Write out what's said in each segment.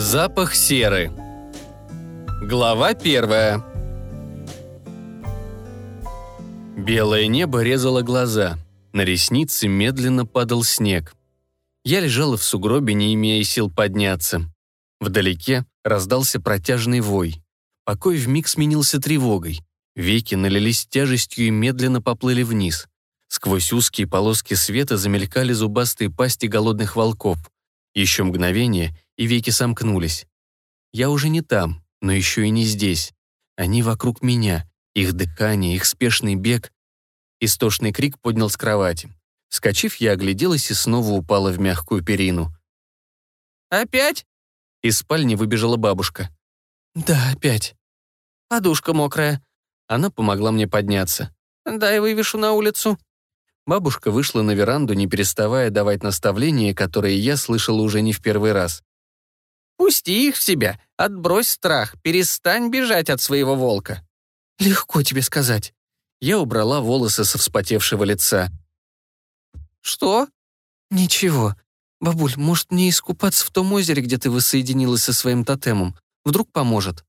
Запах серы. Глава первая. Белое небо резало глаза. На ресницы медленно падал снег. Я лежала в сугробе, не имея сил подняться. Вдалеке раздался протяжный вой. Покой вмиг сменился тревогой. Веки налились тяжестью и медленно поплыли вниз. Сквозь узкие полоски света замелькали зубастые пасти голодных волков. Еще мгновение, и веки сомкнулись. Я уже не там, но еще и не здесь. Они вокруг меня, их дыхание, их спешный бег. Истошный крик поднял с кровати. Скочив, я огляделась и снова упала в мягкую перину. «Опять?» Из спальни выбежала бабушка. «Да, опять. Подушка мокрая». Она помогла мне подняться. «Дай вывешу на улицу». Бабушка вышла на веранду, не переставая давать наставления, которые я слышала уже не в первый раз. «Пусти их в себя, отбрось страх, перестань бежать от своего волка». «Легко тебе сказать». Я убрала волосы со вспотевшего лица. «Что?» «Ничего. Бабуль, может, мне искупаться в том озере, где ты воссоединилась со своим тотемом? Вдруг поможет?»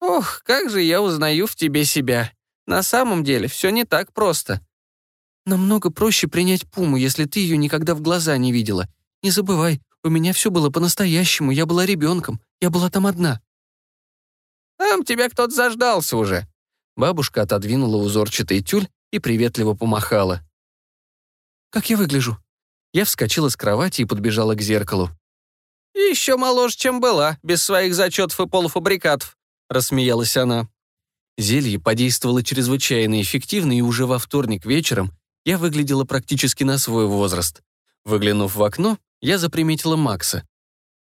«Ох, как же я узнаю в тебе себя. На самом деле все не так просто». «Намного проще принять Пуму, если ты ее никогда в глаза не видела. Не забывай, у меня все было по-настоящему, я была ребенком, я была там одна». «Там тебя кто-то заждался уже». Бабушка отодвинула узорчатый тюль и приветливо помахала. «Как я выгляжу?» Я вскочила с кровати и подбежала к зеркалу. «Еще моложе, чем была, без своих зачетов и полуфабрикатов», — рассмеялась она. Зелье подействовало чрезвычайно эффективно, и уже во вторник вечером я выглядела практически на свой возраст. Выглянув в окно, я заприметила Макса.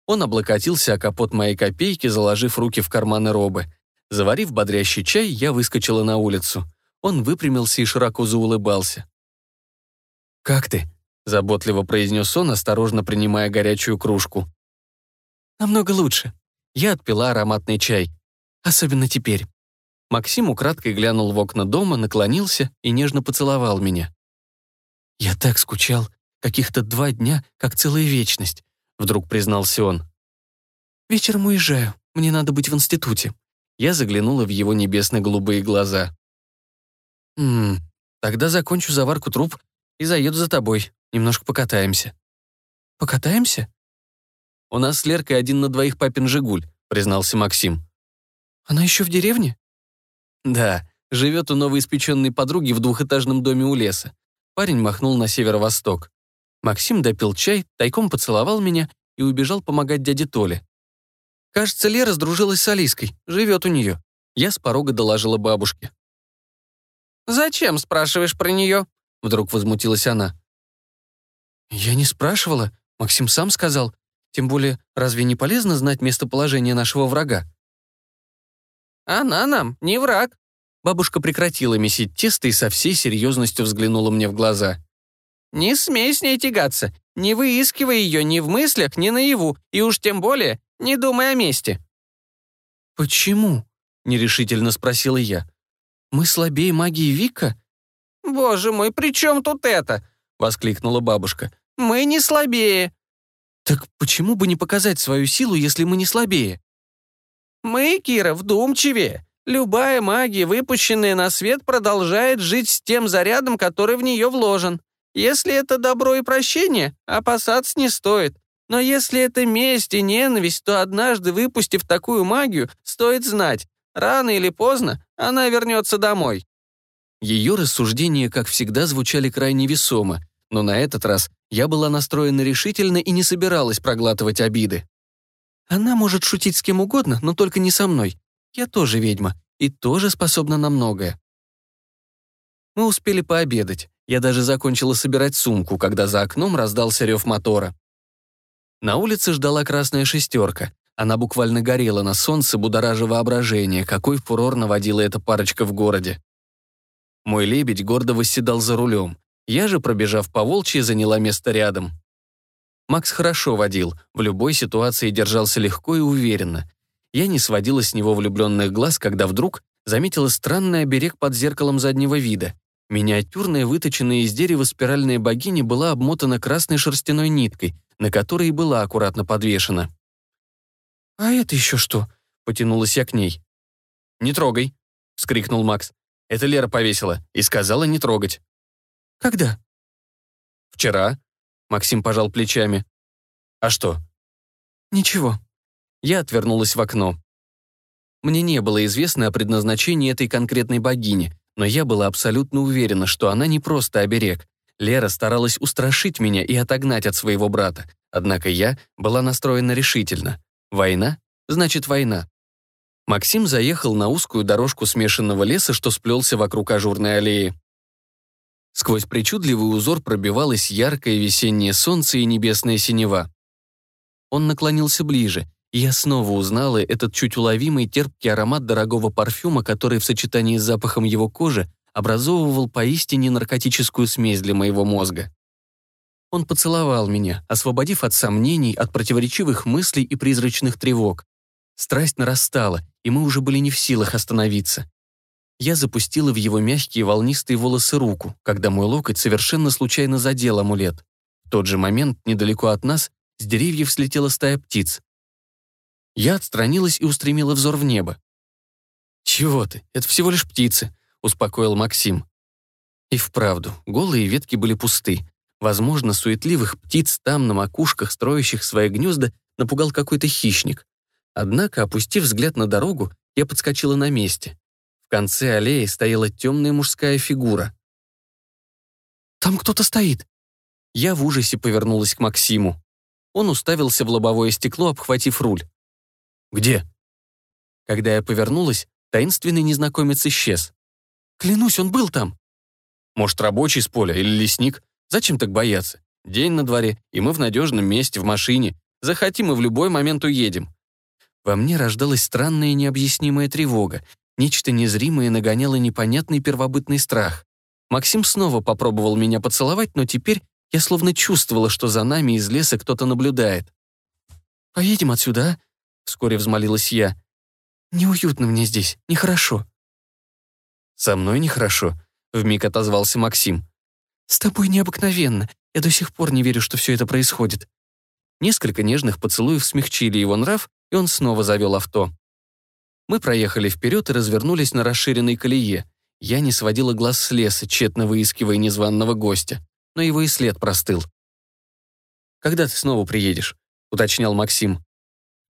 Он облокотился о капот моей копейки, заложив руки в карманы робы. Заварив бодрящий чай, я выскочила на улицу. Он выпрямился и широко заулыбался. «Как ты?» — заботливо произнес он, осторожно принимая горячую кружку. «Намного лучше. Я отпила ароматный чай. Особенно теперь». Максим украдкой глянул в окна дома, наклонился и нежно поцеловал меня. «Я так скучал. Каких-то два дня, как целая вечность», — вдруг признался он. «Вечером уезжаю. Мне надо быть в институте». Я заглянула в его небесно-голубые глаза. «Ммм, тогда закончу заварку труб и заеду за тобой. Немножко покатаемся». «Покатаемся?» «У нас с Леркой один на двоих папин «Жигуль», — признался Максим. «Она еще в деревне?» «Да, живет у новоиспеченной подруги в двухэтажном доме у леса. Парень махнул на северо-восток. Максим допил чай, тайком поцеловал меня и убежал помогать дяде Толе. Кажется, Лера сдружилась с Алиской, живет у нее. Я с порога доложила бабушке. «Зачем спрашиваешь про нее?» Вдруг возмутилась она. «Я не спрашивала, Максим сам сказал. Тем более, разве не полезно знать местоположение нашего врага?» «Она нам не враг», Бабушка прекратила месить тесто и со всей серьезностью взглянула мне в глаза. «Не смей с ней тягаться. Не выискивай ее ни в мыслях, ни наяву, и уж тем более не думай о мести». «Почему?» — нерешительно спросила я. «Мы слабее магии Вика?» «Боже мой, при чем тут это?» — воскликнула бабушка. «Мы не слабее». «Так почему бы не показать свою силу, если мы не слабее?» «Мы, Кира, вдумчивее. Любая магия, выпущенная на свет, продолжает жить с тем зарядом, который в нее вложен. Если это добро и прощение, опасаться не стоит. Но если это месть и ненависть, то однажды, выпустив такую магию, стоит знать, рано или поздно она вернется домой. Ее рассуждения, как всегда, звучали крайне весомо, но на этот раз я была настроена решительно и не собиралась проглатывать обиды. Она может шутить с кем угодно, но только не со мной. Я тоже ведьма и тоже способна на многое. Мы успели пообедать. Я даже закончила собирать сумку, когда за окном раздался рев мотора. На улице ждала красная шестерка. Она буквально горела на солнце, будоража воображение, какой фурор наводила эта парочка в городе. Мой лебедь гордо восседал за рулем. Я же, пробежав по волчьи, заняла место рядом. Макс хорошо водил, в любой ситуации держался легко и уверенно. Я не сводила с него влюбленных глаз, когда вдруг заметила странный оберег под зеркалом заднего вида. Миниатюрная, выточенная из дерева спиральная богиня была обмотана красной шерстяной ниткой, на которой и была аккуратно подвешена. «А это еще что?» — потянулась я к ней. «Не трогай», — вскрикнул Макс. «Это Лера повесила и сказала не трогать». «Когда?» «Вчера», — Максим пожал плечами. «А что?» «Ничего». Я отвернулась в окно. Мне не было известно о предназначении этой конкретной богини, но я была абсолютно уверена, что она не просто оберег. Лера старалась устрашить меня и отогнать от своего брата. Однако я была настроена решительно. Война — значит война. Максим заехал на узкую дорожку смешанного леса, что сплелся вокруг ажурной аллеи. Сквозь причудливый узор пробивалось яркое весеннее солнце и небесная синева. Он наклонился ближе, я снова узнала этот чуть уловимый терпкий аромат дорогого парфюма, который в сочетании с запахом его кожи образовывал поистине наркотическую смесь для моего мозга. Он поцеловал меня, освободив от сомнений, от противоречивых мыслей и призрачных тревог. Страсть нарастала, и мы уже были не в силах остановиться. Я запустила в его мягкие волнистые волосы руку, когда мой локоть совершенно случайно задел амулет. В тот же момент, недалеко от нас, с деревьев слетела стая птиц. Я отстранилась и устремила взор в небо. «Чего ты? Это всего лишь птицы», — успокоил Максим. И вправду, голые ветки были пусты. Возможно, суетливых птиц там, на макушках, строящих свои гнезда, напугал какой-то хищник. Однако, опустив взгляд на дорогу, я подскочила на месте. В конце аллеи стояла темная мужская фигура. «Там кто-то стоит!» Я в ужасе повернулась к Максиму. Он уставился в лобовое стекло, обхватив руль. «Где?» Когда я повернулась, таинственный незнакомец исчез. «Клянусь, он был там!» «Может, рабочий с поля или лесник? Зачем так бояться? День на дворе, и мы в надежном месте, в машине. Захотим и в любой момент уедем». Во мне рождалась странная и необъяснимая тревога. Нечто незримое нагоняло непонятный первобытный страх. Максим снова попробовал меня поцеловать, но теперь я словно чувствовала, что за нами из леса кто-то наблюдает. «Поедем отсюда, а?» — вскоре взмолилась я. «Неуютно мне здесь, нехорошо». «Со мной нехорошо», — вмиг отозвался Максим. «С тобой необыкновенно. Я до сих пор не верю, что все это происходит». Несколько нежных поцелуев смягчили его нрав, и он снова завел авто. Мы проехали вперед и развернулись на расширенной колее. Я не сводила глаз с леса, тщетно выискивая незваного гостя, но его и след простыл. «Когда ты снова приедешь?» — уточнял Максим.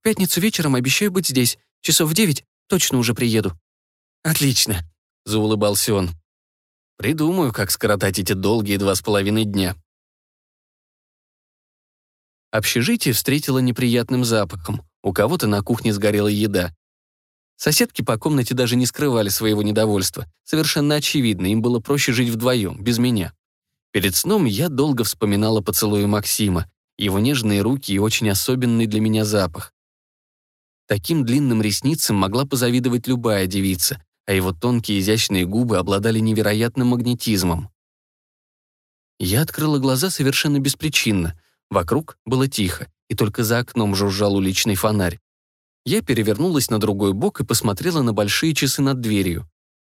«В пятницу вечером обещаю быть здесь. Часов в девять точно уже приеду». «Отлично», — заулыбался он. «Придумаю, как скоротать эти долгие два с половиной дня». Общежитие встретило неприятным запахом. У кого-то на кухне сгорела еда. Соседки по комнате даже не скрывали своего недовольства. Совершенно очевидно, им было проще жить вдвоем, без меня. Перед сном я долго вспоминала поцелуи Максима, его нежные руки и очень особенный для меня запах. Таким длинным ресницам могла позавидовать любая девица, а его тонкие изящные губы обладали невероятным магнетизмом. Я открыла глаза совершенно беспричинно. Вокруг было тихо, и только за окном жужжал уличный фонарь. Я перевернулась на другой бок и посмотрела на большие часы над дверью.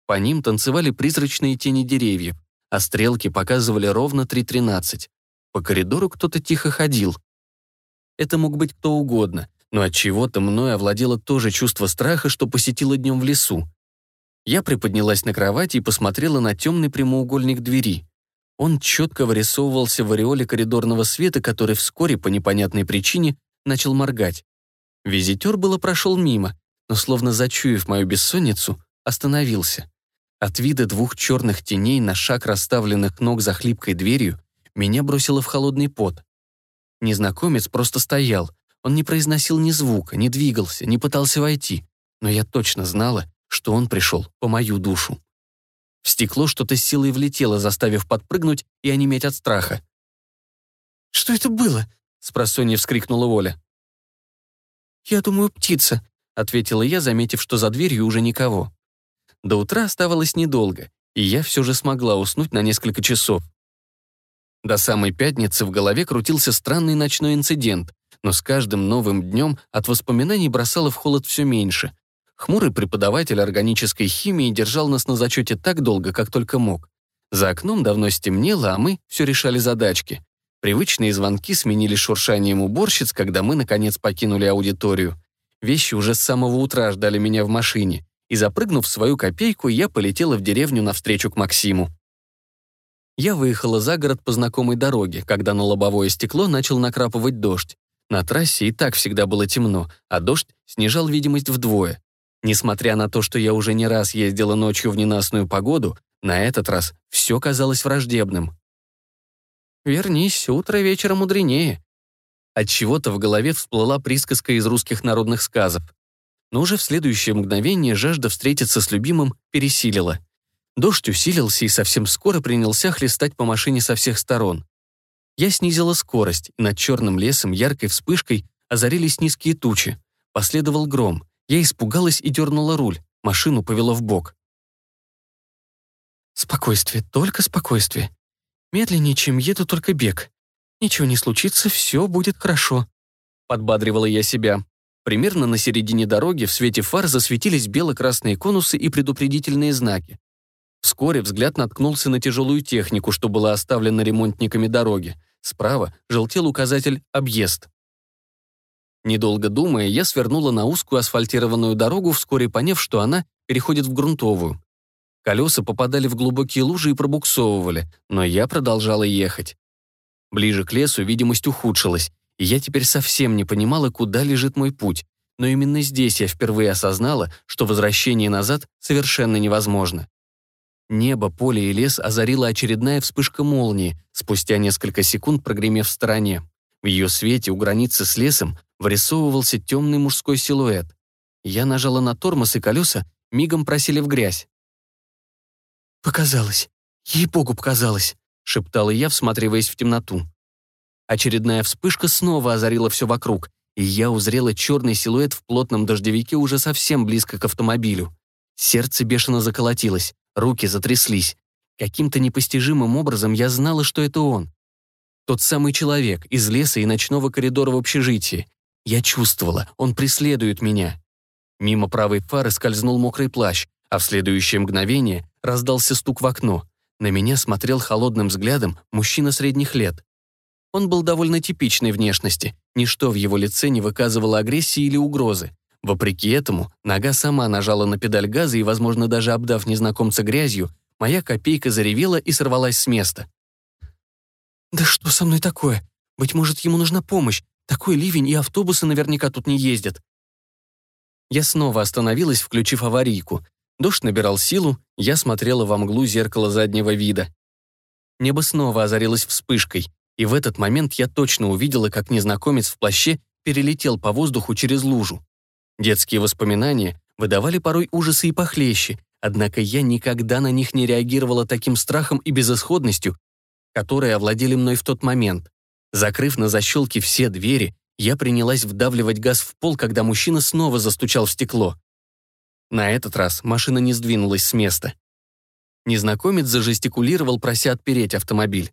По ним танцевали призрачные тени деревьев, а стрелки показывали ровно 3.13. По коридору кто-то тихо ходил. Это мог быть кто угодно, но от чего то мной овладело то же чувство страха, что посетило днем в лесу. Я приподнялась на кровати и посмотрела на темный прямоугольник двери. Он четко вырисовывался в ореоле коридорного света, который вскоре, по непонятной причине, начал моргать. Визитер было прошел мимо, но, словно зачуяв мою бессонницу, остановился. От вида двух черных теней на шаг расставленных ног за хлипкой дверью меня бросило в холодный пот. Незнакомец просто стоял. Он не произносил ни звука, не двигался, не пытался войти. Но я точно знала, что он пришел по мою душу. В стекло что-то с силой влетело, заставив подпрыгнуть и онеметь от страха. «Что это было?» — спросонья вскрикнула Оля. «Я думаю, птица», — ответила я, заметив, что за дверью уже никого. До утра оставалось недолго, и я все же смогла уснуть на несколько часов. До самой пятницы в голове крутился странный ночной инцидент, но с каждым новым днем от воспоминаний бросало в холод все меньше. Хмурый преподаватель органической химии держал нас на зачете так долго, как только мог. За окном давно стемнело, а мы все решали задачки. Привычные звонки сменились шуршанием уборщиц, когда мы, наконец, покинули аудиторию. Вещи уже с самого утра ждали меня в машине, и запрыгнув в свою копейку, я полетела в деревню навстречу к Максиму. Я выехала за город по знакомой дороге, когда на лобовое стекло начал накрапывать дождь. На трассе и так всегда было темно, а дождь снижал видимость вдвое. Несмотря на то, что я уже не раз ездила ночью в ненастную погоду, на этот раз все казалось враждебным. «Вернись, утро вечера мудренее». От чего то в голове всплыла присказка из русских народных сказов. Но уже в следующее мгновение жажда встретиться с любимым пересилила. Дождь усилился и совсем скоро принялся хлестать по машине со всех сторон. Я снизила скорость, и над черным лесом яркой вспышкой озарились низкие тучи. Последовал гром. Я испугалась и дернула руль. Машину повело в бок. Спокойствие, только спокойствие. Медленнее, чем еду, только бег. Ничего не случится, все будет хорошо. Подбадривала я себя. Примерно на середине дороги в свете фар засветились бело-красные конусы и предупредительные знаки. Вскоре взгляд наткнулся на тяжелую технику, что была оставлена ремонтниками дороги. Справа желтел указатель «Объезд». Недолго думая, я свернула на узкую асфальтированную дорогу, вскоре поняв, что она переходит в грунтовую. Колеса попадали в глубокие лужи и пробуксовывали, но я продолжала ехать. Ближе к лесу видимость ухудшилась, и я теперь совсем не понимала, куда лежит мой путь. Но именно здесь я впервые осознала, что возвращение назад совершенно невозможно. Небо, поле и лес озарила очередная вспышка молнии, спустя несколько секунд прогремев в стороне. В ее свете у границы с лесом вырисовывался темный мужской силуэт. Я нажала на тормоз, и колеса мигом просили в грязь. «Показалось. Ей-богу, показалось», — шептала я, всматриваясь в темноту. Очередная вспышка снова озарила все вокруг, и я узрела черный силуэт в плотном дождевике уже совсем близко к автомобилю. Сердце бешено заколотилось, руки затряслись. Каким-то непостижимым образом я знала, что это он. Тот самый человек из леса и ночного коридора в общежитии. Я чувствовала, он преследует меня. Мимо правой фары скользнул мокрый плащ, а в следующее мгновение раздался стук в окно. На меня смотрел холодным взглядом мужчина средних лет. Он был довольно типичной внешности, ничто в его лице не выказывало агрессии или угрозы. Вопреки этому, нога сама нажала на педаль газа и, возможно, даже обдав незнакомца грязью, моя копейка заревела и сорвалась с места. «Да что со мной такое? Быть может, ему нужна помощь. Такой ливень, и автобусы наверняка тут не ездят». Я снова остановилась, включив аварийку. Дождь набирал силу, я смотрела во мглу зеркала заднего вида. Небо снова озарилось вспышкой, и в этот момент я точно увидела, как незнакомец в плаще перелетел по воздуху через лужу. Детские воспоминания выдавали порой ужасы и похлеще, однако я никогда на них не реагировала таким страхом и безысходностью, которые овладели мной в тот момент. Закрыв на защелке все двери, я принялась вдавливать газ в пол, когда мужчина снова застучал в стекло. На этот раз машина не сдвинулась с места. Незнакомец зажестикулировал, прося отпереть автомобиль.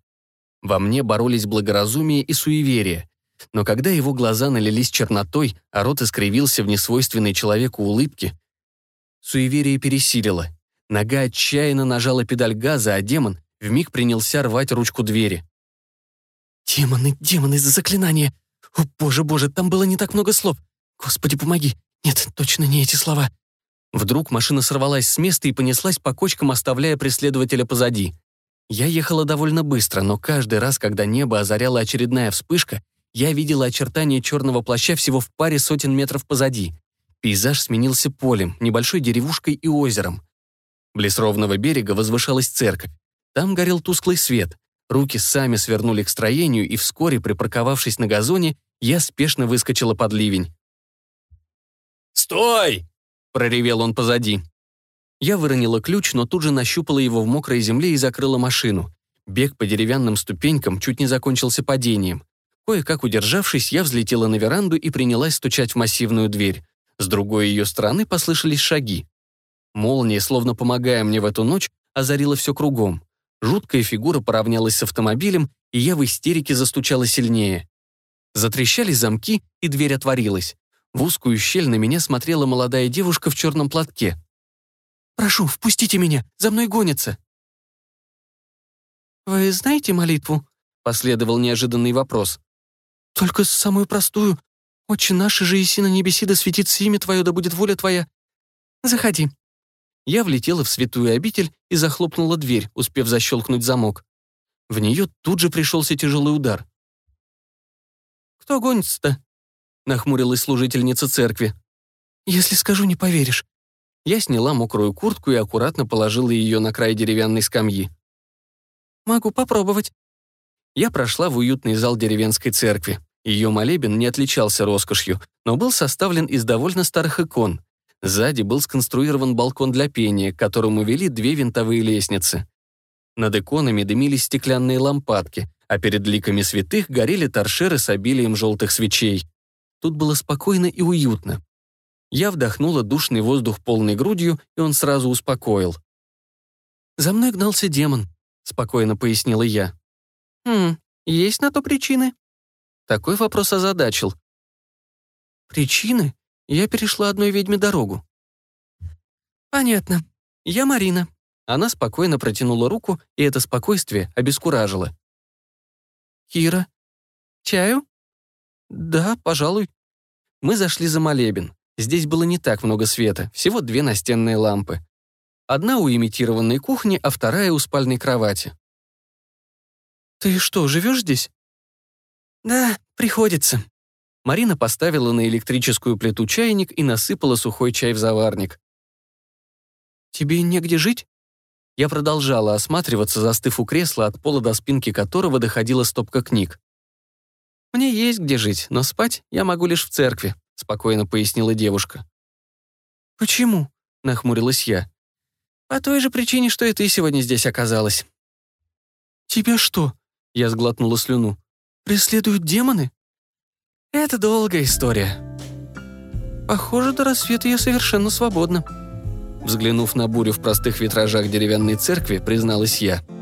Во мне боролись благоразумие и суеверие. Но когда его глаза налились чернотой, а рот искривился в несвойственной человеку улыбке, суеверие пересилило. Нога отчаянно нажала педаль газа, а демон вмиг принялся рвать ручку двери. «Демоны, демоны, за заклинание! О, боже, боже, там было не так много слов! Господи, помоги! Нет, точно не эти слова!» Вдруг машина сорвалась с места и понеслась по кочкам, оставляя преследователя позади. Я ехала довольно быстро, но каждый раз, когда небо озаряла очередная вспышка, я видела очертания черного плаща всего в паре сотен метров позади. Пейзаж сменился полем, небольшой деревушкой и озером. Близ ровного берега возвышалась церковь. Там горел тусклый свет. Руки сами свернули к строению, и вскоре, припарковавшись на газоне, я спешно выскочила под ливень. «Стой!» — проревел он позади. Я выронила ключ, но тут же нащупала его в мокрой земле и закрыла машину. Бег по деревянным ступенькам чуть не закончился падением. Кое-как удержавшись, я взлетела на веранду и принялась стучать в массивную дверь. С другой ее стороны послышались шаги. Молния, словно помогая мне в эту ночь, озарила все кругом. Жуткая фигура поравнялась с автомобилем, и я в истерике застучала сильнее. Затрещали замки, и дверь отворилась. В узкую щель на меня смотрела молодая девушка в черном платке. «Прошу, впустите меня, за мной гонятся!» «Вы знаете молитву?» — последовал неожиданный вопрос. «Только самую простую. «Отче наш, же иси на небеси, да светится имя Твое, да будет воля Твоя. Заходи». Я влетела в святую обитель и захлопнула дверь, успев защелкнуть замок. В нее тут же пришелся тяжелый удар. «Кто гонится-то?» — нахмурилась служительница церкви. «Если скажу, не поверишь». Я сняла мокрую куртку и аккуратно положила ее на край деревянной скамьи. «Могу попробовать». Я прошла в уютный зал деревенской церкви. Ее молебен не отличался роскошью, но был составлен из довольно старых икон. Сзади был сконструирован балкон для пения, к которому вели две винтовые лестницы. Над иконами дымились стеклянные лампадки, а перед ликами святых горели торшеры с обилием желтых свечей. Тут было спокойно и уютно. Я вдохнула душный воздух полной грудью, и он сразу успокоил. «За мной гнался демон», — спокойно пояснила я. «Хм, есть на то причины?» Такой вопрос озадачил. «Причины? Я перешла одной ведьме дорогу». «Понятно. Я Марина». Она спокойно протянула руку, и это спокойствие обескуражило. «Кира. Чаю?» «Да, пожалуй». Мы зашли за молебен. Здесь было не так много света, всего две настенные лампы. Одна у имитированной кухни, а вторая у спальной кровати. «Ты что, живешь здесь?» «Да, приходится». Марина поставила на электрическую плиту чайник и насыпала сухой чай в заварник. «Тебе негде жить?» Я продолжала осматриваться, застыв у кресла, от пола до спинки которого доходила стопка книг. «Мне есть где жить, но спать я могу лишь в церкви», спокойно пояснила девушка. «Почему?» — нахмурилась я. По той же причине, что и ты сегодня здесь оказалась. Тебя что? Я сглотнула слюну. Преследуют демоны? Это долгая история. Похоже, до рассвета я совершенно свободна. Взглянув на бурю в простых витражах деревянной церкви, призналась я —